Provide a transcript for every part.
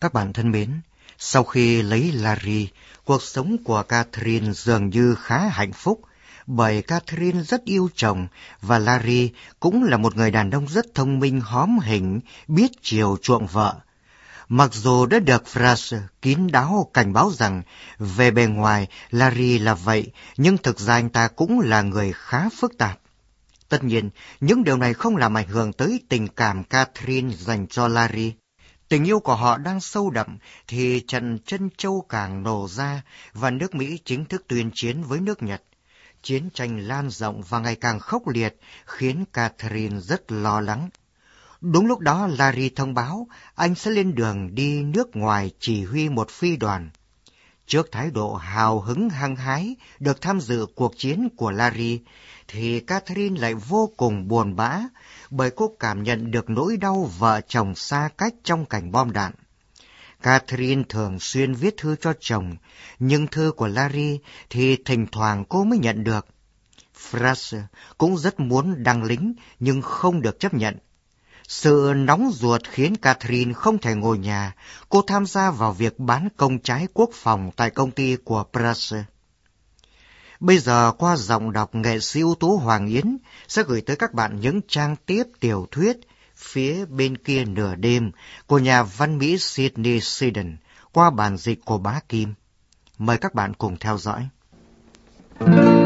Các bạn thân mến, sau khi lấy Larry, cuộc sống của Catherine dường như khá hạnh phúc, bởi Catherine rất yêu chồng và Larry cũng là một người đàn ông rất thông minh hóm hình, biết chiều chuộng vợ. Mặc dù đã được Fraser kín đáo cảnh báo rằng về bề ngoài Larry là vậy, nhưng thực ra anh ta cũng là người khá phức tạp. Tất nhiên, những điều này không làm ảnh hưởng tới tình cảm Catherine dành cho Larry. Tình yêu của họ đang sâu đậm thì trận chân châu càng nổ ra và nước Mỹ chính thức tuyên chiến với nước Nhật. Chiến tranh lan rộng và ngày càng khốc liệt khiến Catherine rất lo lắng. Đúng lúc đó Larry thông báo anh sẽ lên đường đi nước ngoài chỉ huy một phi đoàn. Trước thái độ hào hứng hăng hái được tham dự cuộc chiến của Larry, thì Catherine lại vô cùng buồn bã bởi cô cảm nhận được nỗi đau vợ chồng xa cách trong cảnh bom đạn. Catherine thường xuyên viết thư cho chồng, nhưng thư của Larry thì thỉnh thoảng cô mới nhận được. Fraser cũng rất muốn đăng lính nhưng không được chấp nhận. Sự nóng ruột khiến Catherine không thể ngồi nhà. Cô tham gia vào việc bán công trái quốc phòng tại công ty của Fraser. Bây giờ qua giọng đọc nghệ sĩ ưu tú Hoàng Yến, sẽ gửi tới các bạn những trang tiếp tiểu thuyết phía bên kia nửa đêm của nhà văn Mỹ Sydney Sheldon qua bản dịch của bá Kim. Mời các bạn cùng theo dõi. Thank you.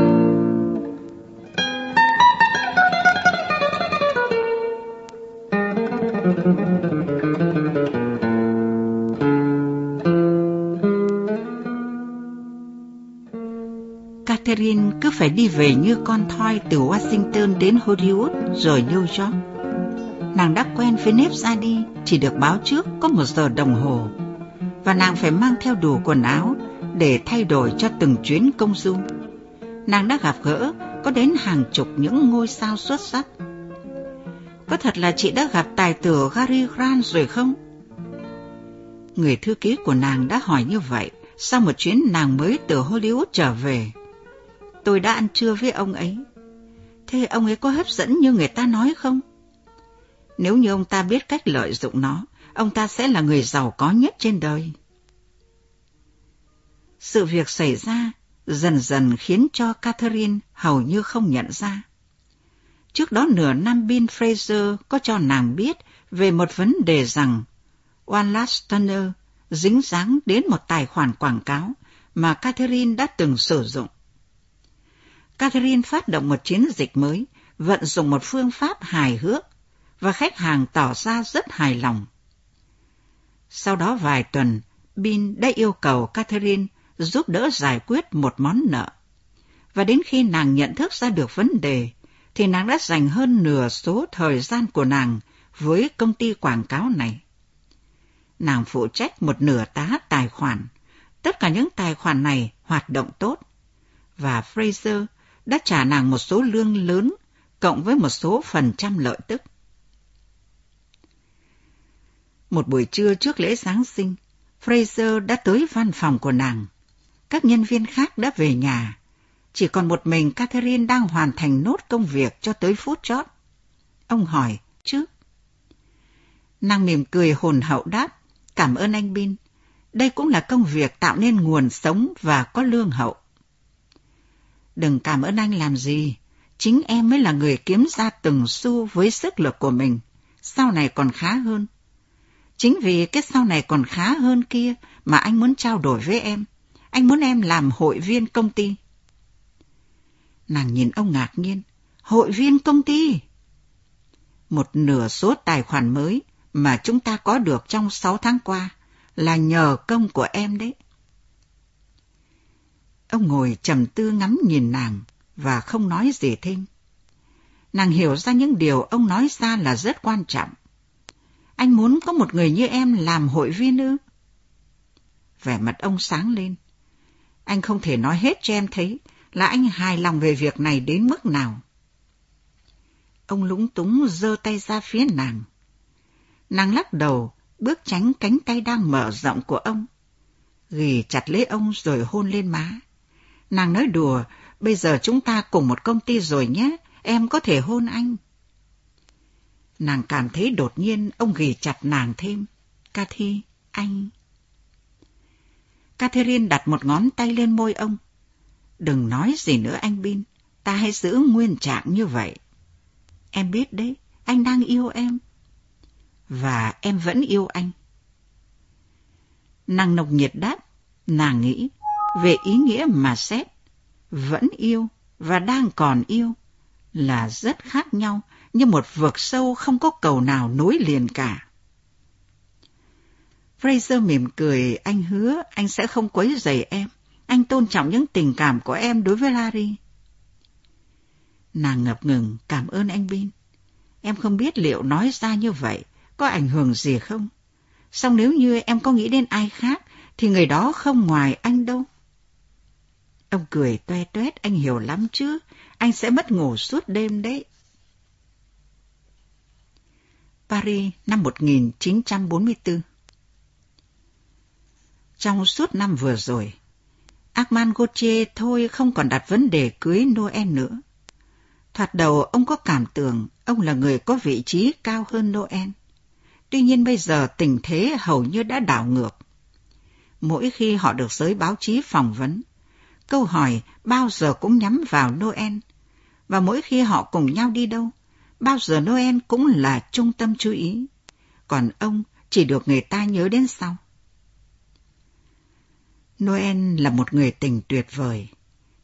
Phải đi về như con thoi từ Washington đến Hollywood rồi New York. Nàng đã quen với nếp ra đi, chỉ được báo trước có một giờ đồng hồ. Và nàng phải mang theo đủ quần áo để thay đổi cho từng chuyến công du. Nàng đã gặp gỡ có đến hàng chục những ngôi sao xuất sắc. Có thật là chị đã gặp tài tử Gary Grant rồi không? Người thư ký của nàng đã hỏi như vậy sau một chuyến nàng mới từ Hollywood trở về tôi đã ăn trưa với ông ấy. Thế ông ấy có hấp dẫn như người ta nói không? Nếu như ông ta biết cách lợi dụng nó, ông ta sẽ là người giàu có nhất trên đời. Sự việc xảy ra dần dần khiến cho Catherine hầu như không nhận ra. Trước đó nửa năm Bill Fraser có cho nàng biết về một vấn đề rằng Wallace Turner dính dáng đến một tài khoản quảng cáo mà Catherine đã từng sử dụng. Catherine phát động một chiến dịch mới, vận dụng một phương pháp hài hước, và khách hàng tỏ ra rất hài lòng. Sau đó vài tuần, Bin đã yêu cầu Catherine giúp đỡ giải quyết một món nợ. Và đến khi nàng nhận thức ra được vấn đề, thì nàng đã dành hơn nửa số thời gian của nàng với công ty quảng cáo này. Nàng phụ trách một nửa tá tài khoản. Tất cả những tài khoản này hoạt động tốt. Và Fraser đã trả nàng một số lương lớn cộng với một số phần trăm lợi tức. Một buổi trưa trước lễ Giáng sinh, Fraser đã tới văn phòng của nàng. Các nhân viên khác đã về nhà. Chỉ còn một mình Catherine đang hoàn thành nốt công việc cho tới phút chót. Ông hỏi, chứ? Nàng mỉm cười hồn hậu đáp, cảm ơn anh Bin. Đây cũng là công việc tạo nên nguồn sống và có lương hậu. Đừng cảm ơn anh làm gì. Chính em mới là người kiếm ra từng xu với sức lực của mình. Sau này còn khá hơn. Chính vì cái sau này còn khá hơn kia mà anh muốn trao đổi với em. Anh muốn em làm hội viên công ty. Nàng nhìn ông ngạc nhiên. Hội viên công ty? Một nửa số tài khoản mới mà chúng ta có được trong 6 tháng qua là nhờ công của em đấy. Ông ngồi trầm tư ngắm nhìn nàng và không nói gì thêm. Nàng hiểu ra những điều ông nói ra là rất quan trọng. Anh muốn có một người như em làm hội viên ư? Vẻ mặt ông sáng lên. Anh không thể nói hết cho em thấy là anh hài lòng về việc này đến mức nào. Ông lúng túng giơ tay ra phía nàng. Nàng lắc đầu, bước tránh cánh tay đang mở rộng của ông. Ghi chặt lấy ông rồi hôn lên má. Nàng nói đùa, bây giờ chúng ta cùng một công ty rồi nhé, em có thể hôn anh. Nàng cảm thấy đột nhiên ông ghì chặt nàng thêm. Cathy, anh. Catherine đặt một ngón tay lên môi ông. Đừng nói gì nữa anh Bin, ta hãy giữ nguyên trạng như vậy. Em biết đấy, anh đang yêu em. Và em vẫn yêu anh. Nàng nồng nhiệt đáp, nàng nghĩ, về ý nghĩa mà xét, vẫn yêu và đang còn yêu là rất khác nhau như một vực sâu không có cầu nào nối liền cả. Fraser mỉm cười, anh hứa anh sẽ không quấy rầy em. Anh tôn trọng những tình cảm của em đối với Larry. Nàng ngập ngừng, cảm ơn anh Bin. Em không biết liệu nói ra như vậy có ảnh hưởng gì không. song nếu như em có nghĩ đến ai khác, thì người đó không ngoài anh đâu. Ông cười toe toét, anh hiểu lắm chứ, anh sẽ mất ngủ suốt đêm đấy. Paris năm 1944 Trong suốt năm vừa rồi, Armand Gauthier thôi không còn đặt vấn đề cưới Noel nữa. Thoạt đầu ông có cảm tưởng ông là người có vị trí cao hơn Noel. Tuy nhiên bây giờ tình thế hầu như đã đảo ngược. Mỗi khi họ được giới báo chí phỏng vấn, câu hỏi bao giờ cũng nhắm vào Noel. Và mỗi khi họ cùng nhau đi đâu, bao giờ Noel cũng là trung tâm chú ý. Còn ông chỉ được người ta nhớ đến sau. Noel là một người tình tuyệt vời.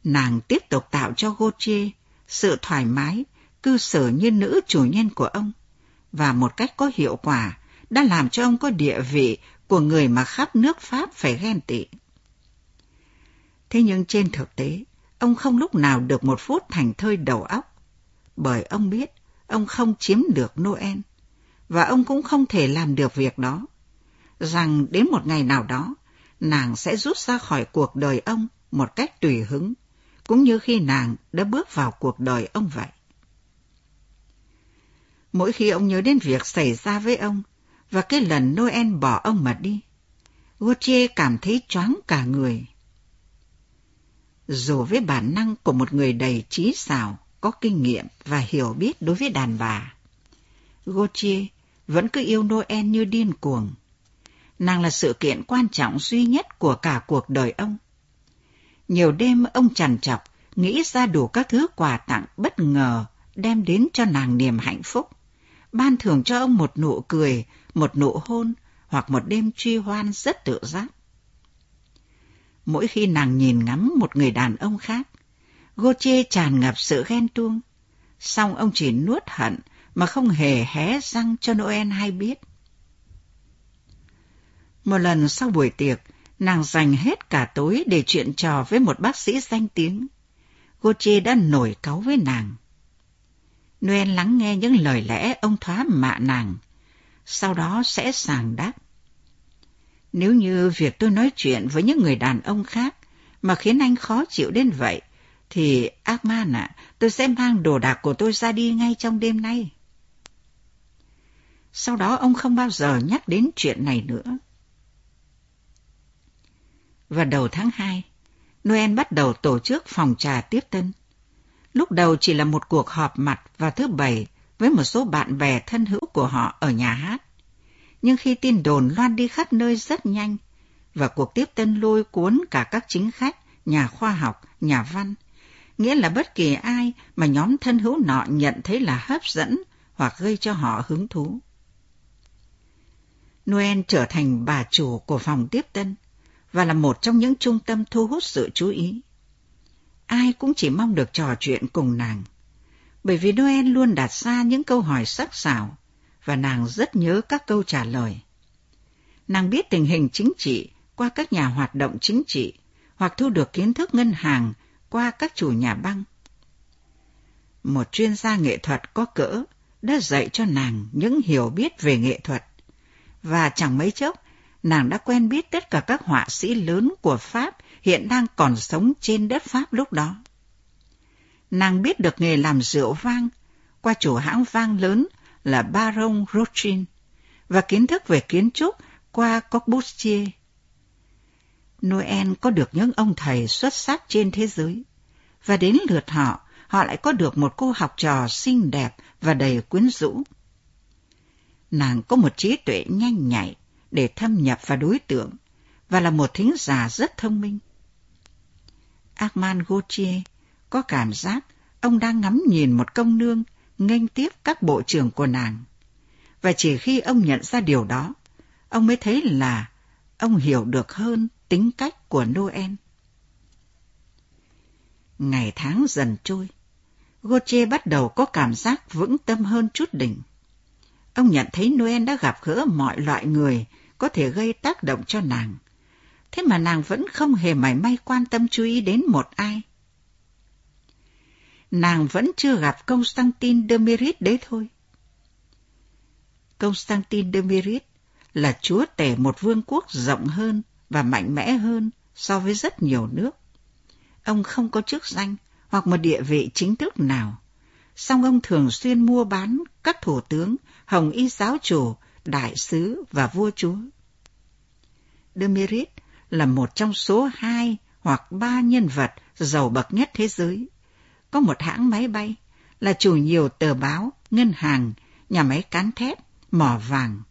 Nàng tiếp tục tạo cho Gautier sự thoải mái, cư xử như nữ chủ nhân của ông, và một cách có hiệu quả đã làm cho ông có địa vị của người mà khắp nước Pháp phải ghen tị. Thế nhưng trên thực tế, ông không lúc nào được một phút thành thơi đầu óc, bởi ông biết ông không chiếm được Noel, và ông cũng không thể làm được việc đó, rằng đến một ngày nào đó, nàng sẽ rút ra khỏi cuộc đời ông một cách tùy hứng, cũng như khi nàng đã bước vào cuộc đời ông vậy. Mỗi khi ông nhớ đến việc xảy ra với ông và cái lần Noel bỏ ông mà đi, Gautier cảm thấy choáng cả người. Dù với bản năng của một người đầy trí xảo, có kinh nghiệm và hiểu biết đối với đàn bà, Gautier vẫn cứ yêu Noel như điên cuồng. Nàng là sự kiện quan trọng duy nhất của cả cuộc đời ông. Nhiều đêm ông trằn trọc, nghĩ ra đủ các thứ quà tặng bất ngờ đem đến cho nàng niềm hạnh phúc. Ban thưởng cho ông một nụ cười, một nụ hôn hoặc một đêm truy hoan rất tự giác. Mỗi khi nàng nhìn ngắm một người đàn ông khác, Gautier tràn ngập sự ghen tuông. Xong ông chỉ nuốt hận mà không hề hé răng cho Noel hay biết. Một lần sau buổi tiệc, nàng dành hết cả tối để chuyện trò với một bác sĩ danh tiếng. Gautier đã nổi cáu với nàng. Noel lắng nghe những lời lẽ ông thoá mạ nàng, sau đó sẽ sàng đáp. Nếu như việc tôi nói chuyện với những người đàn ông khác mà khiến anh khó chịu đến vậy, thì Arman ạ, tôi sẽ mang đồ đạc của tôi ra đi ngay trong đêm nay. Sau đó ông không bao giờ nhắc đến chuyện này nữa. Và đầu tháng 2, Noel bắt đầu tổ chức phòng trà tiếp tân. Lúc đầu chỉ là một cuộc họp mặt vào thứ Bảy với một số bạn bè thân hữu của họ ở nhà hát. Nhưng khi tin đồn loan đi khắp nơi rất nhanh, và cuộc tiếp tân lôi cuốn cả các chính khách, nhà khoa học, nhà văn, nghĩa là bất kỳ ai mà nhóm thân hữu nọ nhận thấy là hấp dẫn hoặc gây cho họ hứng thú. Noel trở thành bà chủ của phòng tiếp tân và là một trong những trung tâm thu hút sự chú ý. Ai cũng chỉ mong được trò chuyện cùng nàng, bởi vì Noel luôn đặt ra những câu hỏi sắc sảo và nàng rất nhớ các câu trả lời. Nàng biết tình hình chính trị qua các nhà hoạt động chính trị, hoặc thu được kiến thức ngân hàng qua các chủ nhà băng. Một chuyên gia nghệ thuật có cỡ đã dạy cho nàng những hiểu biết về nghệ thuật và chẳng mấy chốc, nàng đã quen biết tất cả các họa sĩ lớn của Pháp hiện đang còn sống trên đất Pháp lúc đó. Nàng biết được nghề làm rượu vang qua chủ hãng vang lớn là Baron Rothschild và kiến thức về kiến trúc qua Corbusier. Noel có được những ông thầy xuất sắc trên thế giới và đến lượt họ, họ lại có được một cô học trò xinh đẹp và đầy quyến rũ. Nàng có một trí tuệ nhanh nhạy, để thâm nhập vào đối tượng và là một thính giả rất thông minh. Armand Gauthier có cảm giác ông đang ngắm nhìn một công nương nghênh tiếp các bộ trưởng của nàng. Và chỉ khi ông nhận ra điều đó, ông mới thấy là ông hiểu được hơn tính cách của Noel. Ngày tháng dần trôi, Gauthier bắt đầu có cảm giác vững tâm hơn chút đỉnh. Ông nhận thấy Noel đã gặp gỡ mọi loại người có thể gây tác động cho nàng. Thế mà nàng vẫn không hề mảy may quan tâm chú ý đến một ai. Nàng vẫn chưa gặp Constantine de Merit đấy thôi. Constantine de Merit là chúa tể một vương quốc rộng hơn và mạnh mẽ hơn so với rất nhiều nước. Ông không có chức danh hoặc một địa vị chính thức nào, song ông thường xuyên mua bán các thủ tướng, hồng y giáo chủ, đại sứ và vua chúa. Demirit là một trong số hai hoặc ba nhân vật giàu bậc nhất thế giới. Có một hãng máy bay, là chủ nhiều tờ báo, ngân hàng, nhà máy cán thép, mỏ vàng.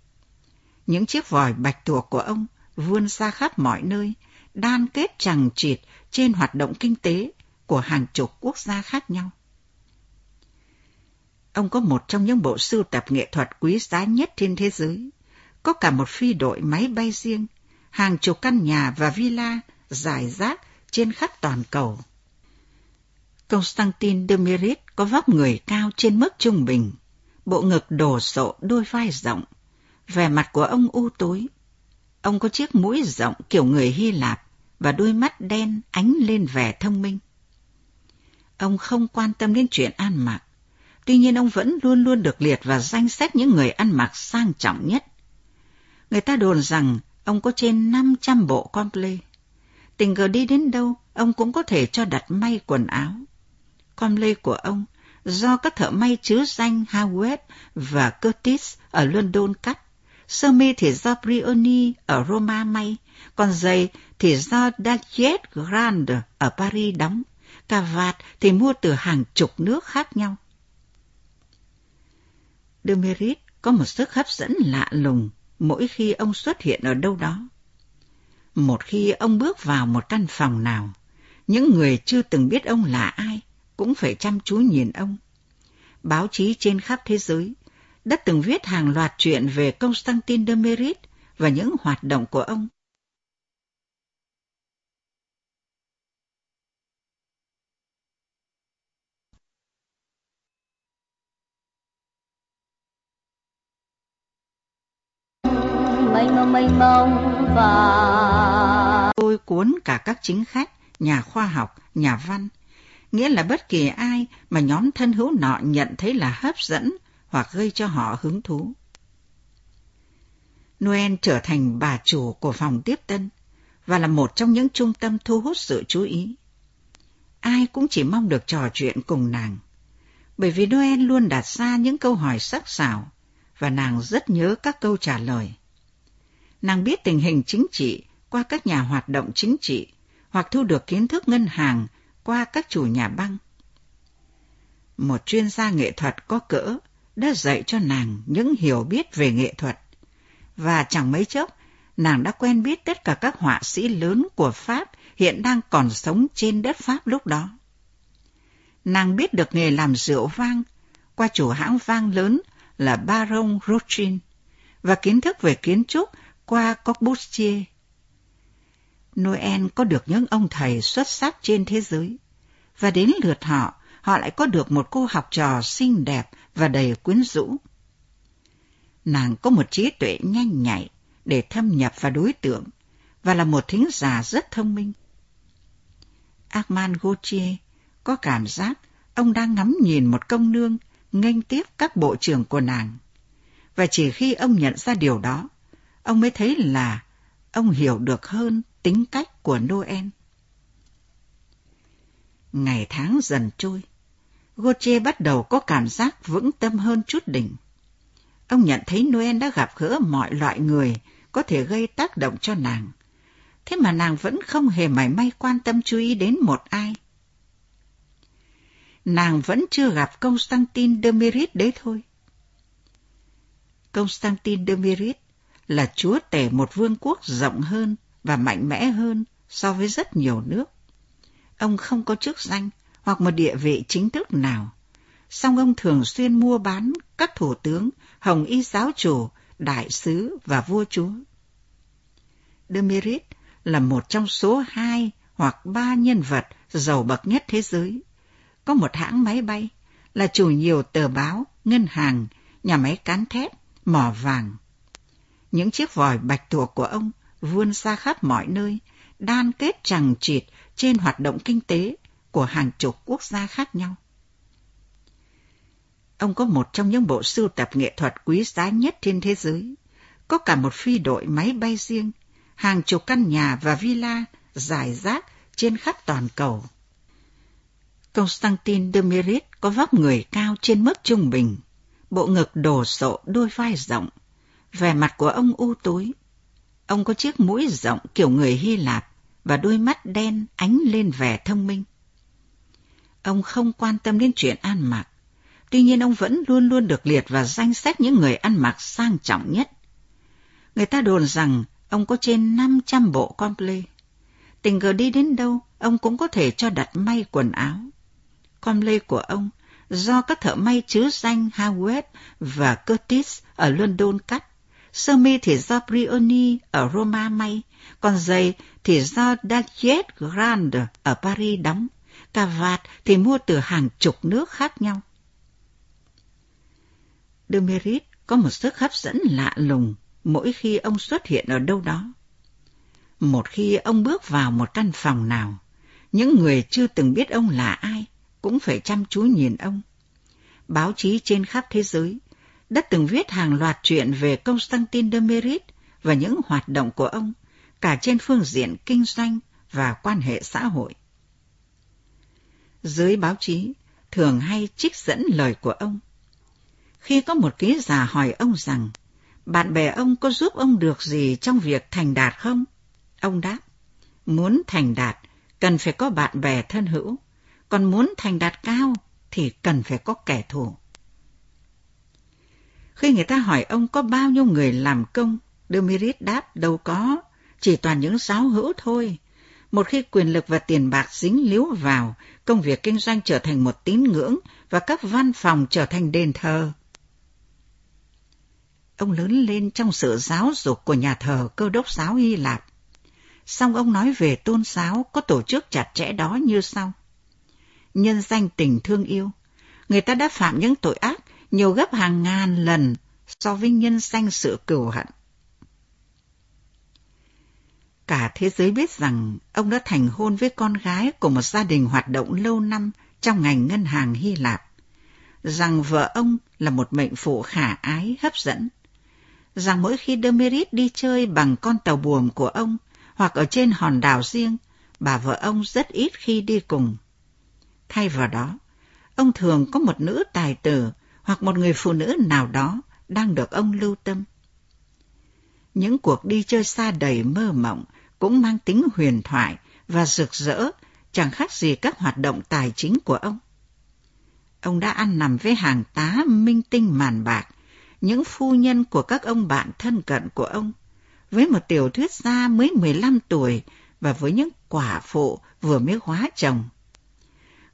Những chiếc vòi bạch tuộc của ông vươn ra khắp mọi nơi, đan kết chẳng chịt trên hoạt động kinh tế của hàng chục quốc gia khác nhau. Ông có một trong những bộ sưu tập nghệ thuật quý giá nhất trên thế giới. Có cả một phi đội máy bay riêng, hàng chục căn nhà và villa dài rác trên khắp toàn cầu. Constantine Demirit có vóc người cao trên mức trung bình, bộ ngực đồ sộ đôi vai rộng, vẻ mặt của ông u tối. Ông có chiếc mũi rộng kiểu người Hy Lạp và đôi mắt đen ánh lên vẻ thông minh. Ông không quan tâm đến chuyện ăn mặc, tuy nhiên ông vẫn luôn luôn được liệt vào danh sách những người ăn mặc sang trọng nhất. Người ta đồn rằng ông có trên 500 bộ comple. Tình cờ đi đến đâu, ông cũng có thể cho đặt may quần áo. Comple của ông do các thợ may chứa danh Howard và Curtis ở London cắt. Sơ mi thì do Brioni ở Roma may, còn giày thì do Daciet Grand ở Paris đóng. Cà vạt thì mua từ hàng chục nước khác nhau. Demerit có một sức hấp dẫn lạ lùng mỗi khi ông xuất hiện ở đâu đó. Một khi ông bước vào một căn phòng nào, những người chưa từng biết ông là ai cũng phải chăm chú nhìn ông. Báo chí trên khắp thế giới đã từng viết hàng loạt chuyện về Constantine de Merit và những hoạt động của ông. mênh mông mênh mông và tôi cuốn cả các chính khách, nhà khoa học, nhà văn, nghĩa là bất kỳ ai mà nhóm thân hữu nọ nhận thấy là hấp dẫn hoặc gây cho họ hứng thú. Noel trở thành bà chủ của phòng tiếp tân và là một trong những trung tâm thu hút sự chú ý. Ai cũng chỉ mong được trò chuyện cùng nàng, bởi vì Noel luôn đặt ra những câu hỏi sắc sảo và nàng rất nhớ các câu trả lời. Nàng biết tình hình chính trị qua các nhà hoạt động chính trị hoặc thu được kiến thức ngân hàng qua các chủ nhà băng. Một chuyên gia nghệ thuật có cỡ đã dạy cho nàng những hiểu biết về nghệ thuật, và chẳng mấy chốc nàng đã quen biết tất cả các họa sĩ lớn của Pháp hiện đang còn sống trên đất Pháp lúc đó. Nàng biết được nghề làm rượu vang qua chủ hãng vang lớn là Baron Rothschild và kiến thức về kiến trúc qua Corbusier. Noel có được những ông thầy xuất sắc trên thế giới, và đến lượt họ, họ lại có được một cô học trò xinh đẹp và đầy quyến rũ. Nàng có một trí tuệ nhanh nhạy để thâm nhập vào đối tượng và là một thính giả rất thông minh. Armand Gauthier có cảm giác ông đang ngắm nhìn một công nương nghênh tiếp các bộ trưởng của nàng. Và chỉ khi ông nhận ra điều đó, ông mới thấy là ông hiểu được hơn tính cách của Noel. Ngày tháng dần trôi, Gautier bắt đầu có cảm giác vững tâm hơn chút đỉnh. Ông nhận thấy Noel đã gặp gỡ mọi loại người có thể gây tác động cho nàng. Thế mà nàng vẫn không hề mảy may quan tâm chú ý đến một ai. Nàng vẫn chưa gặp Constantine Demirit đấy thôi. Constantine Demirit là chúa tể một vương quốc rộng hơn và mạnh mẽ hơn so với rất nhiều nước. Ông không có chức danh hoặc một địa vị chính thức nào, song ông thường xuyên mua bán các thủ tướng, hồng y giáo chủ, đại sứ và vua chúa. Demirit là một trong số hai hoặc ba nhân vật giàu bậc nhất thế giới. Có một hãng máy bay, là chủ nhiều tờ báo, ngân hàng, nhà máy cán thép, mỏ vàng. Những chiếc vòi bạch tuộc của ông vươn ra khắp mọi nơi, đan kết chẳng chịt trên hoạt động kinh tế của hàng chục quốc gia khác nhau. Ông có một trong những bộ sưu tập nghệ thuật quý giá nhất trên thế giới. Có cả một phi đội máy bay riêng, hàng chục căn nhà và villa dài rác trên khắp toàn cầu. Constantin Demirit có vóc người cao trên mức trung bình, bộ ngực đồ sộ đôi vai rộng, vẻ mặt của ông u tối. Ông có chiếc mũi rộng kiểu người Hy Lạp và đôi mắt đen ánh lên vẻ thông minh. Ông không quan tâm đến chuyện ăn mặc, tuy nhiên ông vẫn luôn luôn được liệt vào danh sách những người ăn mặc sang trọng nhất. Người ta đồn rằng ông có trên 500 bộ comple. Tình cờ đi đến đâu, ông cũng có thể cho đặt may quần áo. Comple của ông do các thợ may chứa danh Howard và Curtis ở London cắt. Sơ mi thì do Brioni ở Roma may, còn giày thì do Daciet Grand ở Paris đóng. Cà vạt thì mua từ hàng chục nước khác nhau. Demerit có một sức hấp dẫn lạ lùng mỗi khi ông xuất hiện ở đâu đó. Một khi ông bước vào một căn phòng nào, những người chưa từng biết ông là ai cũng phải chăm chú nhìn ông. Báo chí trên khắp thế giới đã từng viết hàng loạt chuyện về Constantine de Merit và những hoạt động của ông, cả trên phương diện kinh doanh và quan hệ xã hội. Dưới báo chí thường hay trích dẫn lời của ông. Khi có một ký giả hỏi ông rằng, bạn bè ông có giúp ông được gì trong việc thành đạt không? Ông đáp, muốn thành đạt, cần phải có bạn bè thân hữu, còn muốn thành đạt cao thì cần phải có kẻ thù. Khi người ta hỏi ông có bao nhiêu người làm công, Demirit đáp đâu có, chỉ toàn những giáo hữu thôi. Một khi quyền lực và tiền bạc dính líu vào, công việc kinh doanh trở thành một tín ngưỡng và các văn phòng trở thành đền thờ. Ông lớn lên trong sự giáo dục của nhà thờ cơ đốc giáo Hy Lạp. Xong ông nói về tôn giáo có tổ chức chặt chẽ đó như sau. Nhân danh tình thương yêu, người ta đã phạm những tội ác nhiều gấp hàng ngàn lần so với nhân danh sự cừu hận. Cả thế giới biết rằng ông đã thành hôn với con gái của một gia đình hoạt động lâu năm trong ngành ngân hàng Hy Lạp, rằng vợ ông là một mệnh phụ khả ái hấp dẫn, rằng mỗi khi Demerit đi chơi bằng con tàu buồm của ông hoặc ở trên hòn đảo riêng, bà vợ ông rất ít khi đi cùng. Thay vào đó, ông thường có một nữ tài tử hoặc một người phụ nữ nào đó đang được ông lưu tâm. Những cuộc đi chơi xa đầy mơ mộng cũng mang tính huyền thoại và rực rỡ, chẳng khác gì các hoạt động tài chính của ông. Ông đã ăn nằm với hàng tá minh tinh màn bạc, những phu nhân của các ông bạn thân cận của ông, với một tiểu thuyết gia mới 15 tuổi và với những quả phụ vừa mới hóa chồng.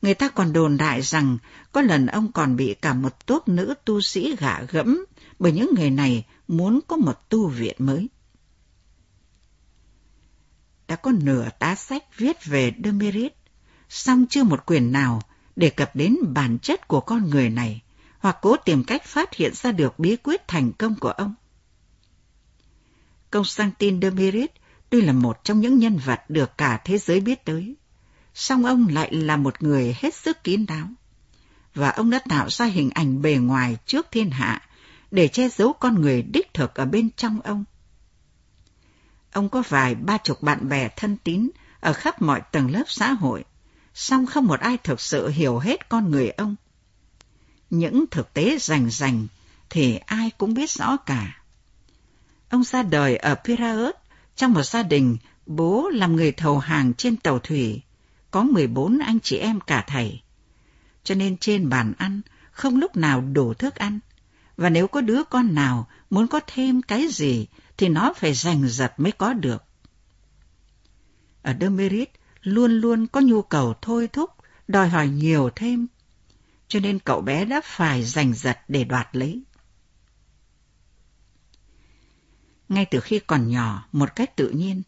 Người ta còn đồn đại rằng có lần ông còn bị cả một tốt nữ tu sĩ gạ gẫm bởi những người này muốn có một tu viện mới. Đã có nửa tá sách viết về Demerit, song chưa một quyền nào đề cập đến bản chất của con người này hoặc cố tìm cách phát hiện ra được bí quyết thành công của ông. Constantin Demerit tuy là một trong những nhân vật được cả thế giới biết tới, song ông lại là một người hết sức kín đáo. Và ông đã tạo ra hình ảnh bề ngoài trước thiên hạ để che giấu con người đích thực ở bên trong ông. Ông có vài ba chục bạn bè thân tín ở khắp mọi tầng lớp xã hội, song không một ai thực sự hiểu hết con người ông. Những thực tế rành rành thì ai cũng biết rõ cả. Ông ra đời ở Piraeus trong một gia đình bố làm người thầu hàng trên tàu thủy, có 14 anh chị em cả thầy. Cho nên trên bàn ăn không lúc nào đủ thức ăn, và nếu có đứa con nào muốn có thêm cái gì thì nó phải giành giật mới có được. Ở Demerit luôn luôn có nhu cầu thôi thúc, đòi hỏi nhiều thêm, cho nên cậu bé đã phải giành giật để đoạt lấy. Ngay từ khi còn nhỏ, một cách tự nhiên,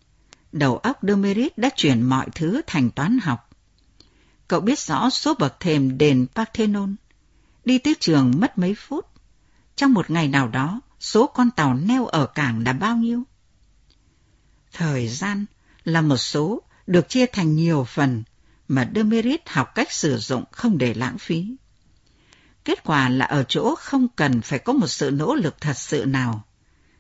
đầu óc Demerit đã chuyển mọi thứ thành toán học. Cậu biết rõ số bậc thềm đền Parthenon. Đi tới trường mất mấy phút. Trong một ngày nào đó, số con tàu neo ở cảng là bao nhiêu? Thời gian là một số được chia thành nhiều phần mà Demerit học cách sử dụng không để lãng phí. Kết quả là ở chỗ không cần phải có một sự nỗ lực thật sự nào.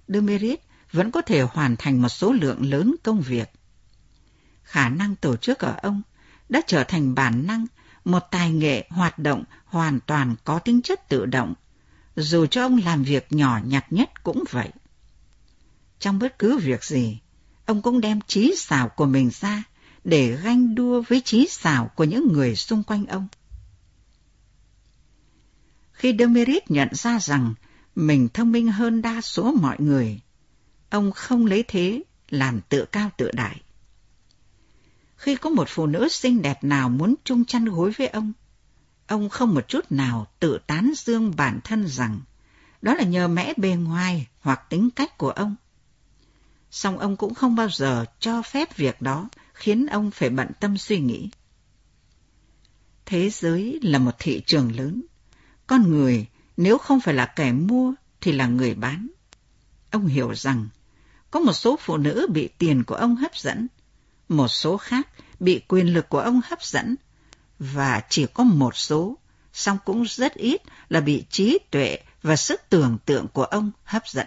Demerit vẫn có thể hoàn thành một số lượng lớn công việc. Khả năng tổ chức ở ông đã trở thành bản năng, một tài nghệ hoạt động hoàn toàn có tính chất tự động, dù cho ông làm việc nhỏ nhặt nhất cũng vậy. Trong bất cứ việc gì, ông cũng đem trí xảo của mình ra để ganh đua với trí xảo của những người xung quanh ông. Khi Demerit nhận ra rằng mình thông minh hơn đa số mọi người, ông không lấy thế làm tự cao tự đại. Khi có một phụ nữ xinh đẹp nào muốn chung chăn gối với ông, ông không một chút nào tự tán dương bản thân rằng đó là nhờ mẽ bề ngoài hoặc tính cách của ông. Song ông cũng không bao giờ cho phép việc đó khiến ông phải bận tâm suy nghĩ. Thế giới là một thị trường lớn. Con người nếu không phải là kẻ mua thì là người bán. Ông hiểu rằng có một số phụ nữ bị tiền của ông hấp dẫn, một số khác bị quyền lực của ông hấp dẫn, và chỉ có một số, song cũng rất ít là bị trí tuệ và sức tưởng tượng của ông hấp dẫn.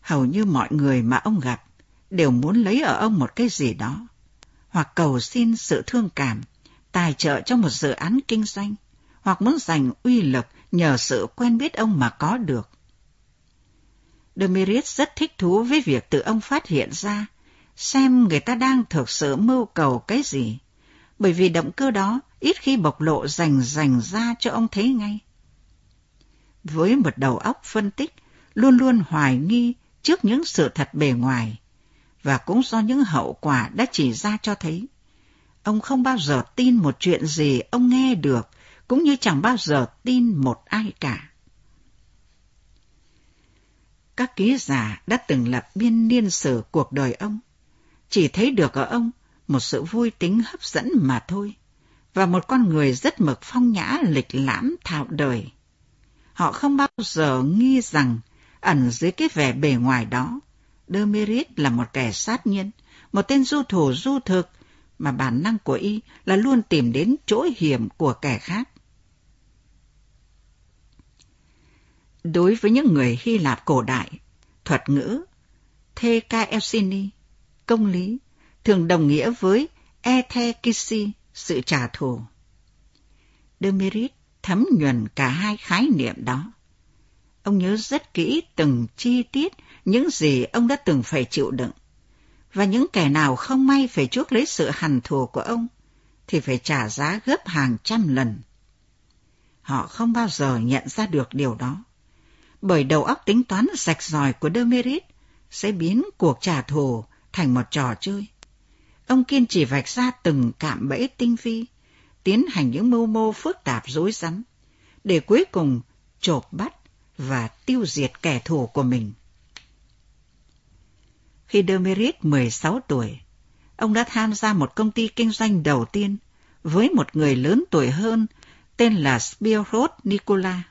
Hầu như mọi người mà ông gặp đều muốn lấy ở ông một cái gì đó, hoặc cầu xin sự thương cảm, tài trợ cho một dự án kinh doanh, hoặc muốn giành uy lực nhờ sự quen biết ông mà có được. Demiris rất thích thú với việc tự ông phát hiện ra xem người ta đang thực sự mưu cầu cái gì, bởi vì động cơ đó ít khi bộc lộ rành rành ra cho ông thấy ngay. Với một đầu óc phân tích, luôn luôn hoài nghi trước những sự thật bề ngoài, và cũng do những hậu quả đã chỉ ra cho thấy. Ông không bao giờ tin một chuyện gì ông nghe được, cũng như chẳng bao giờ tin một ai cả. Các ký giả đã từng lập biên niên sử cuộc đời ông, chỉ thấy được ở ông một sự vui tính hấp dẫn mà thôi, và một con người rất mực phong nhã lịch lãm thạo đời. Họ không bao giờ nghi rằng ẩn dưới cái vẻ bề ngoài đó, Demerit là một kẻ sát nhân, một tên du thủ du thực, mà bản năng của y là luôn tìm đến chỗ hiểm của kẻ khác. Đối với những người Hy Lạp cổ đại, thuật ngữ Thekaelsini, công lý, thường đồng nghĩa với ethekisi, sự trả thù. Demerit thấm nhuần cả hai khái niệm đó. Ông nhớ rất kỹ từng chi tiết những gì ông đã từng phải chịu đựng. Và những kẻ nào không may phải chuốc lấy sự hằn thù của ông, thì phải trả giá gấp hàng trăm lần. Họ không bao giờ nhận ra được điều đó. Bởi đầu óc tính toán rạch ròi của Demerit sẽ biến cuộc trả thù thành một trò chơi. Ông kiên trì vạch ra từng cạm bẫy tinh vi, tiến hành những mưu mô phức tạp rối rắm, để cuối cùng chộp bắt và tiêu diệt kẻ thù của mình. Khi Demerit 16 tuổi, ông đã tham gia một công ty kinh doanh đầu tiên với một người lớn tuổi hơn tên là Spirot Nicola.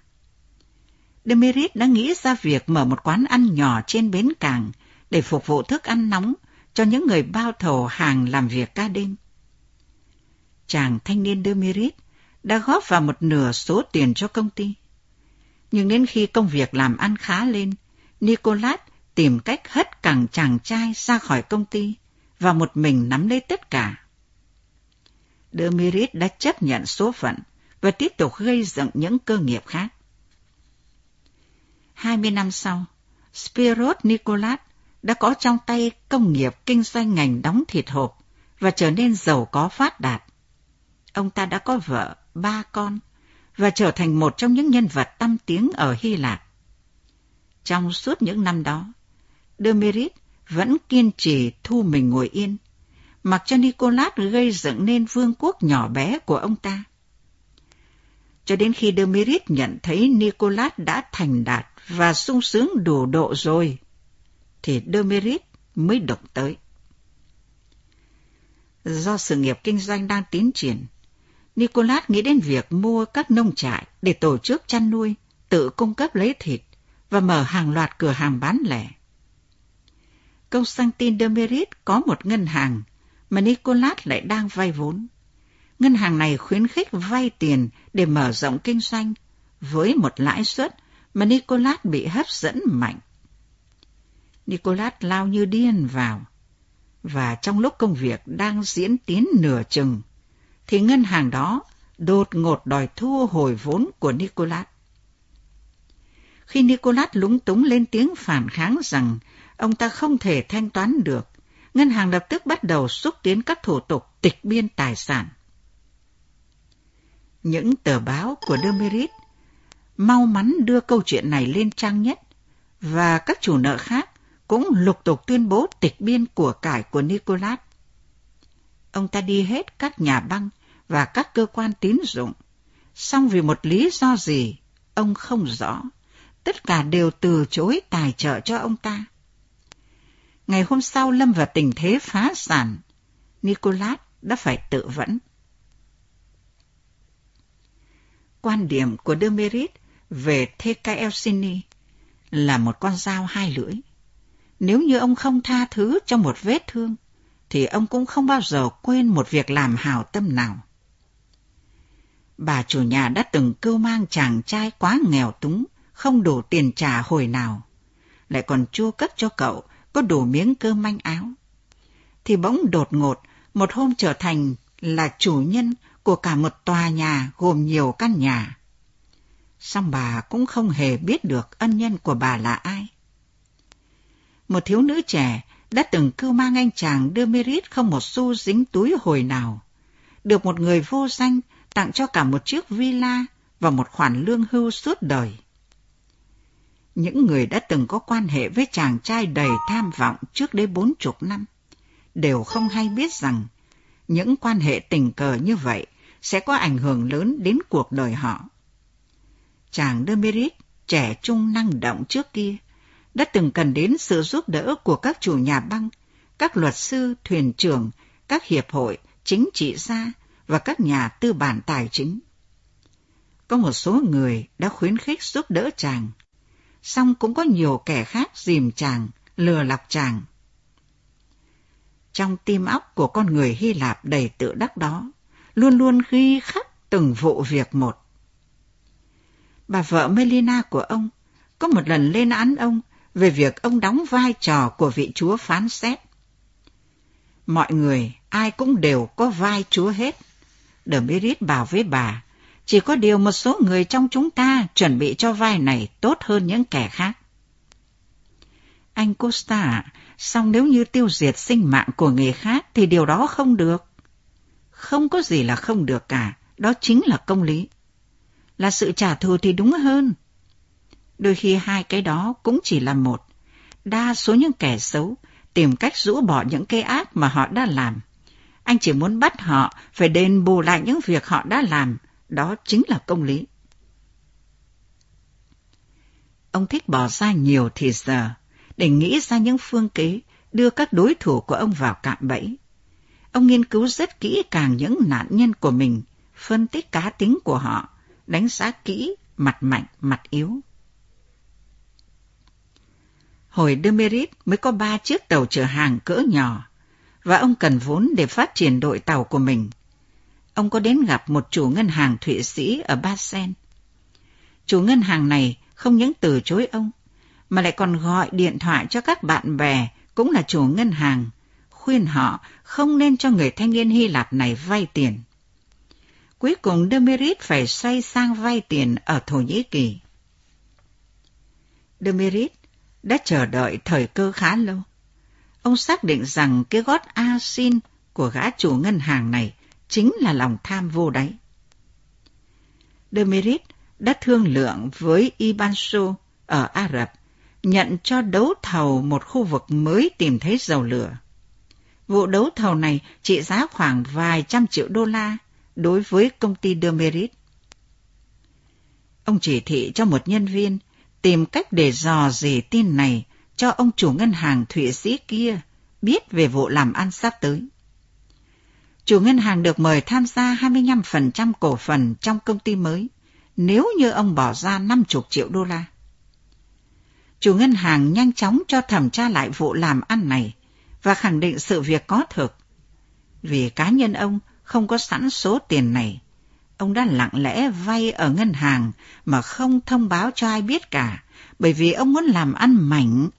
Demerit đã nghĩ ra việc mở một quán ăn nhỏ trên bến cảng để phục vụ thức ăn nóng cho những người bao thầu hàng làm việc ca đêm. Chàng thanh niên Demerit đã góp vào một nửa số tiền cho công ty. Nhưng đến khi công việc làm ăn khá lên, Nicolas tìm cách hất cẳng chàng trai ra khỏi công ty và một mình nắm lấy tất cả. Demirit đã chấp nhận số phận và tiếp tục gây dựng những cơ nghiệp khác. Hai mươi năm sau, Spiros Nicolas đã có trong tay công nghiệp kinh doanh ngành đóng thịt hộp và trở nên giàu có phát đạt. Ông ta đã có vợ, ba con và trở thành một trong những nhân vật tăm tiếng ở Hy Lạp. Trong suốt những năm đó, Demerit vẫn kiên trì thu mình ngồi yên, mặc cho Nicolas gây dựng nên vương quốc nhỏ bé của ông ta. Cho đến khi Demerit nhận thấy Nicolas đã thành đạt và sung sướng đủ độ rồi, thì Demerit mới động tới. Do sự nghiệp kinh doanh đang tiến triển, Nicolas nghĩ đến việc mua các nông trại để tổ chức chăn nuôi, tự cung cấp lấy thịt và mở hàng loạt cửa hàng bán lẻ. Constantin Demerit có một ngân hàng mà Nicolas lại đang vay vốn. Ngân hàng này khuyến khích vay tiền để mở rộng kinh doanh với một lãi suất mà Nicolas bị hấp dẫn mạnh. Nicolas lao như điên vào, và trong lúc công việc đang diễn tiến nửa chừng, thì ngân hàng đó đột ngột đòi thu hồi vốn của Nicolas. Khi Nicolas lúng túng lên tiếng phản kháng rằng ông ta không thể thanh toán được, ngân hàng lập tức bắt đầu xúc tiến các thủ tục tịch biên tài sản. Những tờ báo của Demerit mau mắn đưa câu chuyện này lên trang nhất và các chủ nợ khác cũng lục tục tuyên bố tịch biên của cải của Nicolas. Ông ta đi hết các nhà băng và các cơ quan tín dụng, song vì một lý do gì, ông không rõ, tất cả đều từ chối tài trợ cho ông ta. Ngày hôm sau lâm vào tình thế phá sản, Nicolas đã phải tự vẫn. Quan điểm của Demerit về Thekaelsini là một con dao hai lưỡi. Nếu như ông không tha thứ cho một vết thương, thì ông cũng không bao giờ quên một việc làm hào tâm nào. Bà chủ nhà đã từng cưu mang chàng trai quá nghèo túng, không đủ tiền trả hồi nào, lại còn chua cấp cho cậu có đủ miếng cơm manh áo. Thì bỗng đột ngột, một hôm trở thành là chủ nhân của cả một tòa nhà gồm nhiều căn nhà. Song bà cũng không hề biết được ân nhân của bà là ai. Một thiếu nữ trẻ đã từng cưu mang anh chàng đưa Merit không một xu dính túi hồi nào. Được một người vô danh tặng cho cả một chiếc villa và một khoản lương hưu suốt đời. Những người đã từng có quan hệ với chàng trai đầy tham vọng trước đây bốn chục năm, đều không hay biết rằng những quan hệ tình cờ như vậy sẽ có ảnh hưởng lớn đến cuộc đời họ. Chàng Demerit, trẻ trung năng động trước kia, đã từng cần đến sự giúp đỡ của các chủ nhà băng, các luật sư, thuyền trưởng, các hiệp hội, chính trị gia và các nhà tư bản tài chính. Có một số người đã khuyến khích giúp đỡ chàng, song cũng có nhiều kẻ khác dìm chàng, lừa lọc chàng. Trong tim óc của con người Hy Lạp đầy tự đắc đó, luôn luôn ghi khắc từng vụ việc một. Bà vợ Melina của ông có một lần lên án ông về việc ông đóng vai trò của vị chúa phán xét. Mọi người, ai cũng đều có vai chúa hết. Demerit bảo với bà, chỉ có điều một số người trong chúng ta chuẩn bị cho vai này tốt hơn những kẻ khác. Anh Costa ạ, song nếu như tiêu diệt sinh mạng của người khác thì điều đó không được. Không có gì là không được cả, đó chính là công lý. Là sự trả thù thì đúng hơn. Đôi khi hai cái đó cũng chỉ là một. Đa số những kẻ xấu tìm cách rũ bỏ những cái ác mà họ đã làm. Anh chỉ muốn bắt họ phải đền bù lại những việc họ đã làm. Đó chính là công lý. Ông thích bỏ ra nhiều thì giờ để nghĩ ra những phương kế đưa các đối thủ của ông vào cạm bẫy. Ông nghiên cứu rất kỹ càng những nạn nhân của mình, phân tích cá tính của họ, đánh giá kỹ mặt mạnh, mặt yếu. Hồi Demerit mới có ba chiếc tàu chở hàng cỡ nhỏ, và ông cần vốn để phát triển đội tàu của mình. Ông có đến gặp một chủ ngân hàng Thụy Sĩ ở Basen. Chủ ngân hàng này không những từ chối ông, mà lại còn gọi điện thoại cho các bạn bè cũng là chủ ngân hàng, khuyên họ không nên cho người thanh niên Hy Lạp này vay tiền. Cuối cùng Demirit phải xoay sang vay tiền ở Thổ Nhĩ Kỳ. Demirit đã chờ đợi thời cơ khá lâu. Ông xác định rằng cái gót Asin của gã chủ ngân hàng này chính là lòng tham vô đáy. Demirit đã thương lượng với Ibanso ở Ả Rập, nhận cho đấu thầu một khu vực mới tìm thấy dầu lửa. Vụ đấu thầu này trị giá khoảng vài trăm triệu đô la đối với công ty Demerit. Ông chỉ thị cho một nhân viên tìm cách để dò dỉ tin này cho ông chủ ngân hàng Thụy Sĩ kia biết về vụ làm ăn sắp tới. Chủ ngân hàng được mời tham gia 25% cổ phần trong công ty mới, nếu như ông bỏ ra 50 triệu đô la. Chủ ngân hàng nhanh chóng cho thẩm tra lại vụ làm ăn này và khẳng định sự việc có thực. Vì cá nhân ông không có sẵn số tiền này, ông đã lặng lẽ vay ở ngân hàng mà không thông báo cho ai biết cả, bởi vì ông muốn làm ăn mảnh.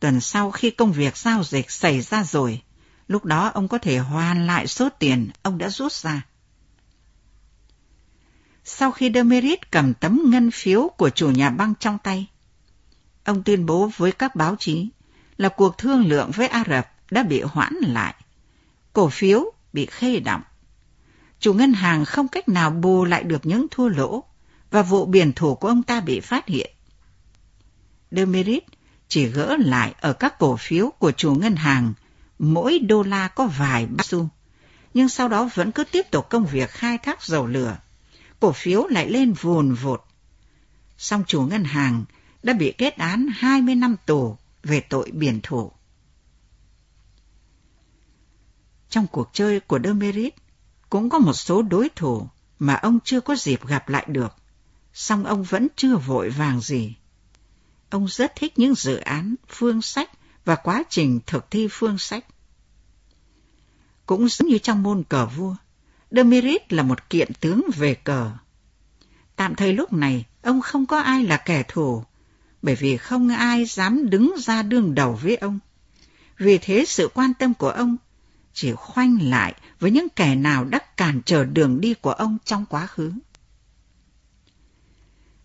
Tuần sau khi công việc giao dịch xảy ra rồi, lúc đó ông có thể hoàn lại số tiền ông đã rút ra. Sau khi Demerit cầm tấm ngân phiếu của chủ nhà băng trong tay, ông tuyên bố với các báo chí là cuộc thương lượng với Ả Rập đã bị hoãn lại. Cổ phiếu bị khê động. Chủ ngân hàng không cách nào bù lại được những thua lỗ và vụ biển thủ của ông ta bị phát hiện. Demerit chỉ gỡ lại ở các cổ phiếu của chủ ngân hàng mỗi đô la có vài bát xu, nhưng sau đó vẫn cứ tiếp tục công việc khai thác dầu lửa. Cổ phiếu lại lên vùn vụt. Song chủ ngân hàng đã bị kết án 20 năm tù về tội biển thủ. Trong cuộc chơi của Demerit cũng có một số đối thủ mà ông chưa có dịp gặp lại được, song ông vẫn chưa vội vàng gì. Ông rất thích những dự án, phương sách và quá trình thực thi phương sách. Cũng giống như trong môn cờ vua, Demerit là một kiện tướng về cờ. Tạm thời lúc này, ông không có ai là kẻ thù, bởi vì không ai dám đứng ra đương đầu với ông. Vì thế sự quan tâm của ông chỉ khoanh lại với những kẻ nào đã cản trở đường đi của ông trong quá khứ.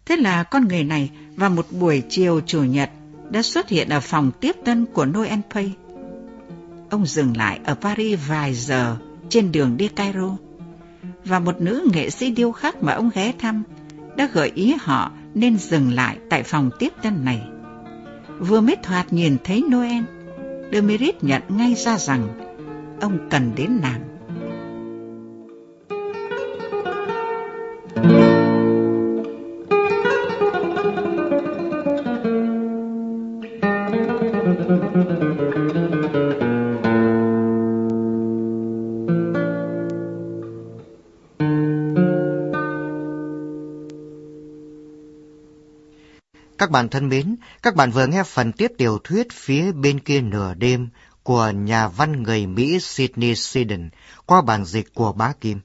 Thế là con người này vào một buổi chiều chủ nhật đã xuất hiện ở phòng tiếp tân của Noel Pay. Ông dừng lại ở Paris vài giờ trên đường đi Cairo. Và một nữ nghệ sĩ điêu khắc mà ông ghé thăm đã gợi ý họ nên dừng lại tại phòng tiếp tân này. Vừa mới thoạt nhìn thấy Noel, Demirit nhận ngay ra rằng ông cần đến nàng. Các bạn thân mến, các bạn vừa nghe phần tiếp tiểu thuyết phía bên kia nửa đêm của nhà văn người Mỹ Sidney Sheldon qua bản dịch của bá Kim.